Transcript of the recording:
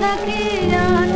तक आना